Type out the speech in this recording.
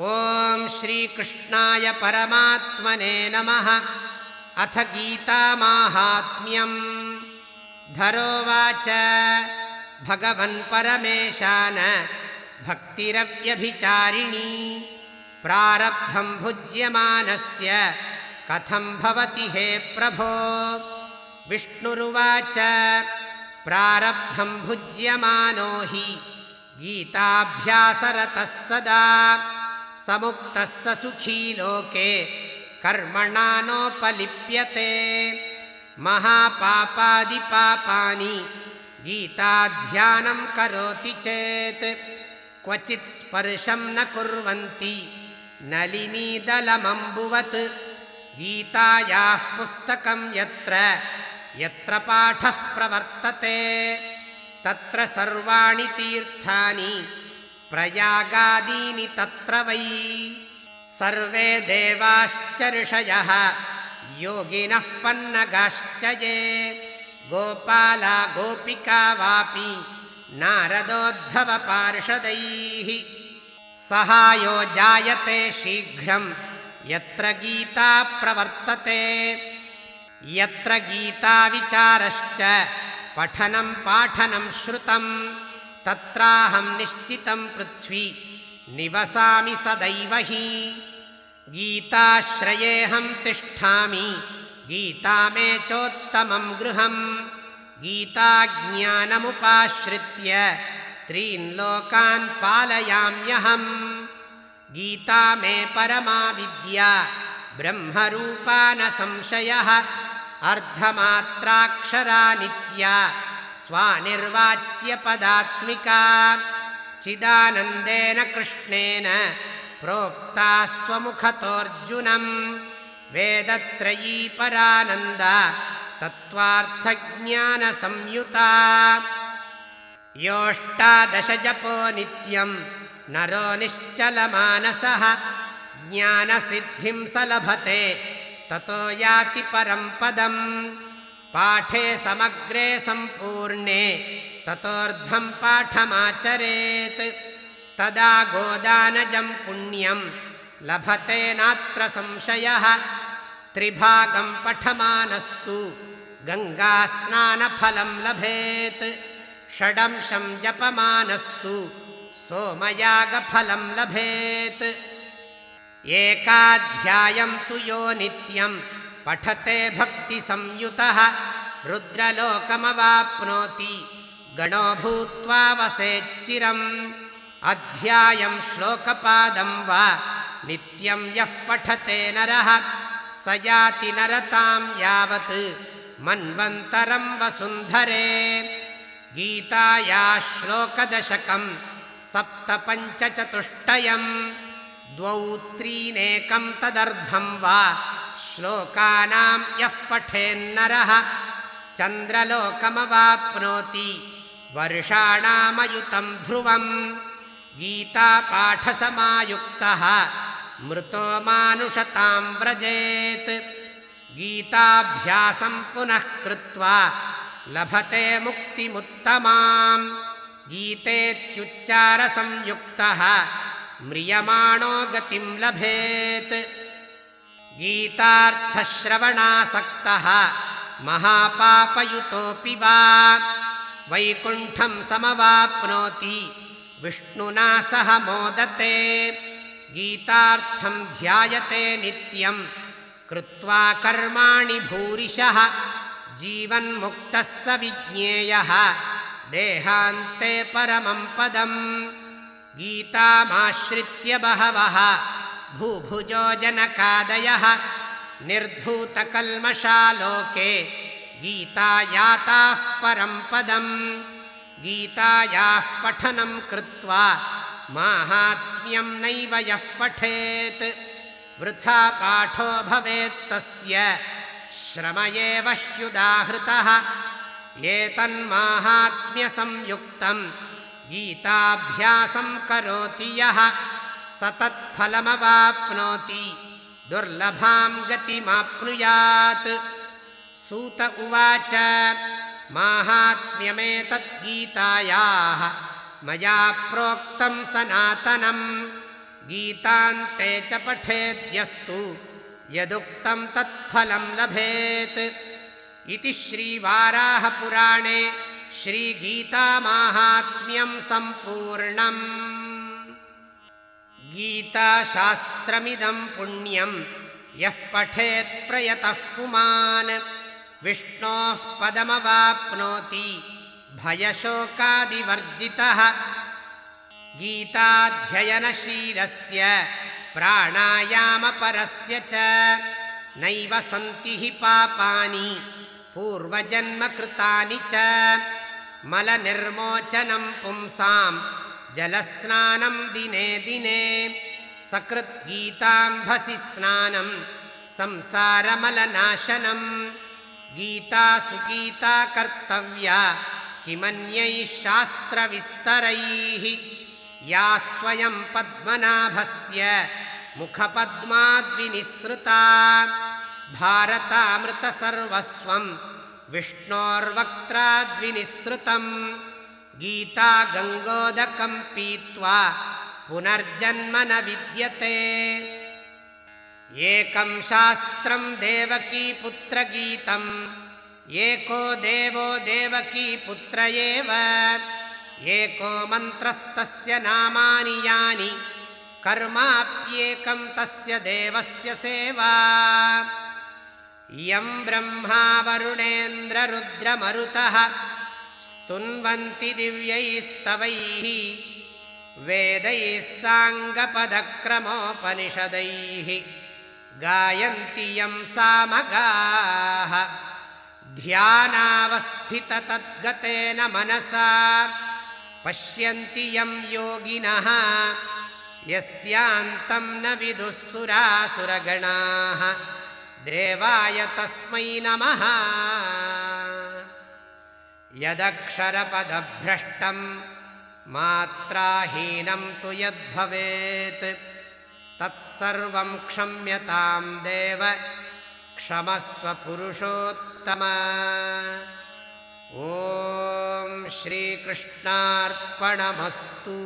ॐ श्रीकृष्णाय परमात्मने नमः। अथ गीतामाहात्म्यम्। धरोवाच। भगवन्परमेशान भक्तिरव्यभिचारिणी। प्रारब्धं भुज्यमानस्य। कथं भवति हे प्रभो? विष्णुरुवाच। प्रारब्धं भुज्यमानो हि गीताभ्यासरतः सदा समुक्तः स सुखी लोके कर्मणा नोपलिप्यते महापापादिपापानि गीताध्यानं करोति चेत् क्वचित् स्पर्शं न कुर्वन्ति। नलिनीदलमम्बुवत् गीतायाः पुस्तकं यत्र यत्र पाठः प्रवर्तते तत्र सर्वाणि तीर्थानि प्रयागादीनि तत्र वै। सर्वे देवाश्च ऋषयः योगिनः पन्नगाश्च ये गोपाला गोपिका वापि नारदोद्धवपार्षदैः सहायो जायते शीघ्रं यत्र गीता प्रवर्तते। यत्र गीताविचारश्च पठनं पाठनं श्रुतं तत्राहं निश्चितं पृथ्वी। निवसामि सदैव हि। गीताश्रयेऽहं तिष्ठामि। गीता मे चोत्तमं गृहं गीताज्ञानमुपाश्रित्य त्रीन् लोकान् पालयाम्यहम्। गीता मे परमा विद्या ब्रह्मरूपा न संशयः। अर्धमात्राक्षरा नित्या स्वानिर्वाच्यपदात्मिका। चिदानन्देन कृष्णेन प्रोक्ता स्वमुखतोऽर्जुनम्। वेदत्रयी परानन्दा तत्त्वार्थज्ञानसंयुता। योऽष्टादशजपो नित्यं नरो निश्चलमानसः। ज्ञानसिद्धिं स लभते ततो याति परं पदम् पाठे समग्रे सम्पूर्णे ततोऽर्धं पाठमाचरेत्। तदा गोदानजं पुण्यं लभते नात्र संशयः। त्रिभागं पठमानस्तु गङ्गास्नानफलं लभेत्। षडंशं जपमानस्तु सोमयागफलं लभेत्। एकाध्यायं तु यो नित्यं पठते भक्तिसंयुतः। रुद्रलोकमवाप्नोति। गणो भूत्वा वसेच्चिरम्। अध्यायं श्लोकपादं वा। नित्यं यः पठते नरः। स याति नरतां यावत्। मन्वन्तरं वसुन्धरे। गीताया श्लोकदशकं। सप्तपञ्चचतुष्टयम्। द्वौ त्रीनेकं तदर्धं वा श्लोकानां यः पठेन्नरः। चन्द्रलोकमवाप्नोति। वर्षाणामयुतं ध्रुवम् गीतापाठसमायुक्तः। मृतो मानुषतां व्रजेत्। गीताभ्यासं पुनः कृत्वा लभते मुक्तिमुत्तमाम्। गीतेत्युच्चारसंयुक्तः। म्रियमाणो गतिं लभेत् गीतार्थश्रवणासक्तः। महापापयुतोऽपि वा। वैकुण्ठं समवाप्नोति। विष्णुना सह मोदते। गीतार्थं ध्यायते नित्यं। कृत्वा कर्माणि भूरिशः जीवन्मुक्तः स विज्ञेयः। देहान्ते परमं पदम्। गीतामाश्रित्य बहवः भूभुजो जनकादयः निर्धूतकल्मषालोके गीतायाताः परं पदम् गीतायाः पठनं कृत्वा माहात्म्यं नैव यः पठेत्। वृथा पाठो भवेत्तस्य श्रम एव ह्युदाहृतः। एतन्माहात्म्यसंयुक्तं गीताभ्यासं करोति यः स तत्फलमवाप्नोति दुर्लभां गतिमाप्नुयात्। सूत उवाच माहात्म्यमेतद्गीतायाः। मया प्रोक्तं सनातनं। गीतान्ते च पठेद्यस्तु। यदुक्तं तत्फलं लभेत्। इति श्रीवाराहपुराणे श्रीगीतामाहात्म्यं सम्पूर्णम् गीताशास्त्रमिदं पुण्यं। यः पठेत्प्रयतः पुमान्। विष्णोः पदमवाप्नोति। भयशोकादिवर्जितः। गीताध्ययनशीलस्य प्राणायामपरस्य च नैव सन्ति हि पापानि। पूर्वजन्मकृतानि च मलनिर्मोचनं पुंसां जलस्नानं दिने दिने सकृद्गीताम्भसि स्नानं संसारमलनाशनम् गीता सुगीता कर्तव्या किमन्यैः शास्त्रविस्तरैः। या स्वयं पद्मनाभस्य मुखपद्माद्विनिःसृता। भारतामृतसर्वस्वं विष्णोर्वक्त्राद्विनिःसृतं गीता गङ्गोदकं पीत्वा पुनर्जन्म न विद्यते। एकं शास्त्रं देवकीपुत्रगीतम् एको देवो देवकीपुत्र एव एको मन्त्रस्तस्य नामानि यानि कर्माप्येकं तस्य देवस्य सेवा। यं ब्रह्मा वरुणेन्द्ररुद्रमरुतः स्तुन्वन्ति दिव्यैस्तवैः वेदैः साङ्गपदक्रमोपनिषदैः गायन्ति यं सामगाः। ध्यानावस्थिततद्गतेन मनसा पश्यन्ति यं योगिनः यस्यान्तं न विदुःसुरासुरगणाः। देवाय तस्मै नमः यदक्षरपदभ्रष्टं मात्राहीनं तु यद्भवेत् तत्सर्वं क्षम्यतां देव क्षमस्वपुरुषोत्तम। ॐ श्रीकृष्णार्पणमस्तु